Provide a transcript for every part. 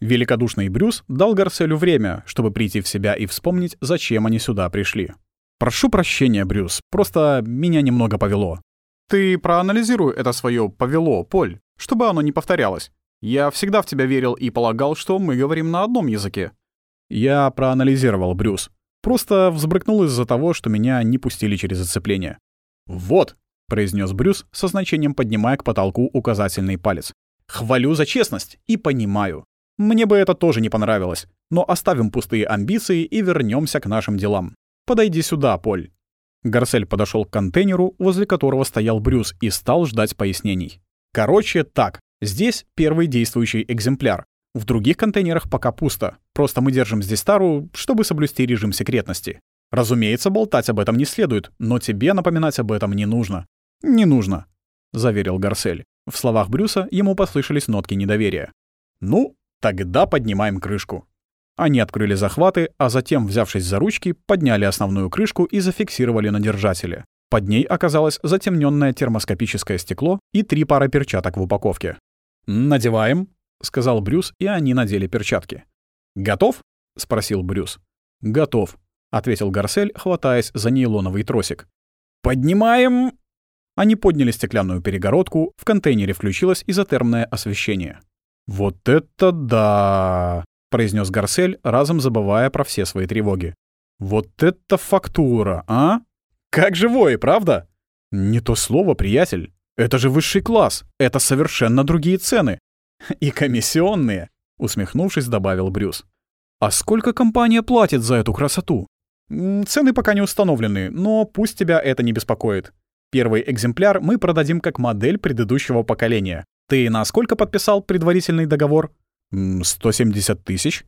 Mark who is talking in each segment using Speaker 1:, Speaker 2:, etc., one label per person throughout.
Speaker 1: Великодушный Брюс дал Гарселю время, чтобы прийти в себя и вспомнить, зачем они сюда пришли. «Прошу прощения, Брюс, просто меня немного повело». «Ты проанализируй это свое «повело», Поль, чтобы оно не повторялось. Я всегда в тебя верил и полагал, что мы говорим на одном языке». Я проанализировал, Брюс. Просто взбрыкнул из-за того, что меня не пустили через зацепление. «Вот», — произнес Брюс, со значением поднимая к потолку указательный палец. «Хвалю за честность и понимаю. Мне бы это тоже не понравилось, но оставим пустые амбиции и вернемся к нашим делам. Подойди сюда, Поль». Гарсель подошел к контейнеру, возле которого стоял Брюс, и стал ждать пояснений. Короче, так. Здесь первый действующий экземпляр. В других контейнерах пока пусто. Просто мы держим здесь тару, чтобы соблюсти режим секретности. Разумеется, болтать об этом не следует, но тебе напоминать об этом не нужно. Не нужно, заверил Гарсель. В словах Брюса ему послышались нотки недоверия. Ну, Тогда поднимаем крышку. Они открыли захваты, а затем, взявшись за ручки, подняли основную крышку и зафиксировали на держателе. Под ней оказалось затемненное термоскопическое стекло и три пары перчаток в упаковке. «Надеваем», — сказал Брюс, и они надели перчатки. «Готов?» — спросил Брюс. «Готов», — ответил Гарсель, хватаясь за нейлоновый тросик. «Поднимаем!» Они подняли стеклянную перегородку, в контейнере включилось изотермное освещение. «Вот это да!» — произнес Гарсель, разом забывая про все свои тревоги. «Вот это фактура, а? Как живой, правда?» «Не то слово, приятель. Это же высший класс. Это совершенно другие цены. И комиссионные», — усмехнувшись, добавил Брюс. «А сколько компания платит за эту красоту?» «Цены пока не установлены, но пусть тебя это не беспокоит. Первый экземпляр мы продадим как модель предыдущего поколения. Ты на сколько подписал предварительный договор? 170 тысяч.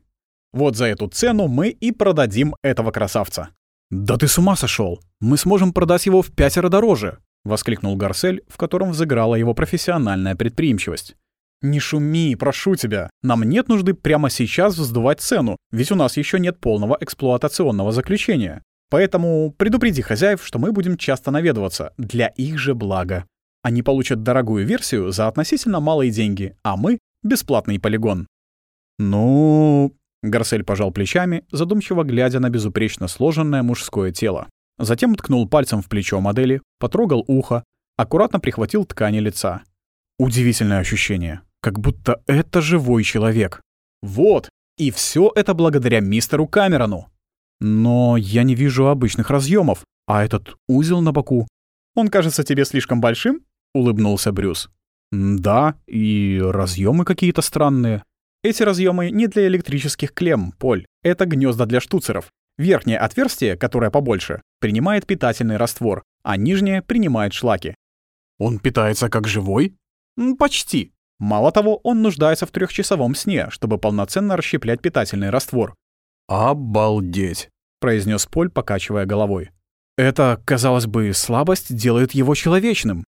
Speaker 1: Вот за эту цену мы и продадим этого красавца. Да ты с ума сошел! Мы сможем продать его в пятеро дороже! воскликнул Гарсель, в котором взыграла его профессиональная предприимчивость. «Не шуми, прошу тебя. Нам нет нужды прямо сейчас вздувать цену, ведь у нас еще нет полного эксплуатационного заключения. Поэтому предупреди хозяев, что мы будем часто наведываться, для их же блага. Они получат дорогую версию за относительно малые деньги, а мы — бесплатный полигон. «Ну...» — Гарсель пожал плечами, задумчиво глядя на безупречно сложенное мужское тело. Затем ткнул пальцем в плечо модели, потрогал ухо, аккуратно прихватил ткани лица. Удивительное ощущение, как будто это живой человек. Вот, и все это благодаря мистеру Камерону. Но я не вижу обычных разъемов, а этот узел на боку. Он кажется тебе слишком большим? — улыбнулся Брюс. «Да, и разъемы какие-то странные. Эти разъемы не для электрических клемм, Поль. Это гнезда для штуцеров. Верхнее отверстие, которое побольше, принимает питательный раствор, а нижнее принимает шлаки. Он питается как живой? Почти. Мало того, он нуждается в трехчасовом сне, чтобы полноценно расщеплять питательный раствор. «Обалдеть!» — произнес Поль, покачивая головой. «Это, казалось бы, слабость делает его человечным.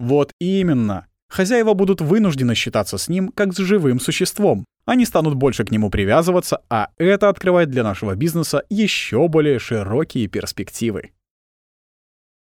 Speaker 1: Вот именно. Хозяева будут вынуждены считаться с ним как с живым существом. Они станут больше к нему привязываться, а это открывает для нашего бизнеса еще более широкие перспективы.